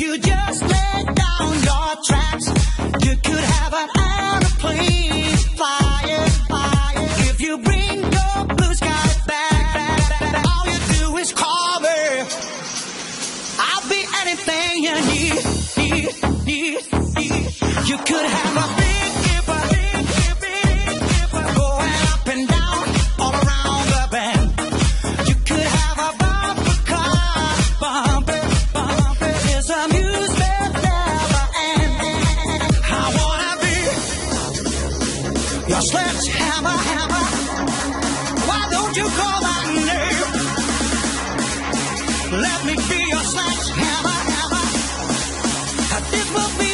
You just let down your tracks. You could have an airplane flying by if you bring your blue sky back, back. All you do is call me. I'll be anything you. Need. Your sledgehammer, hammer. Why don't you call my name? Let me be your sledgehammer, hammer. It will be.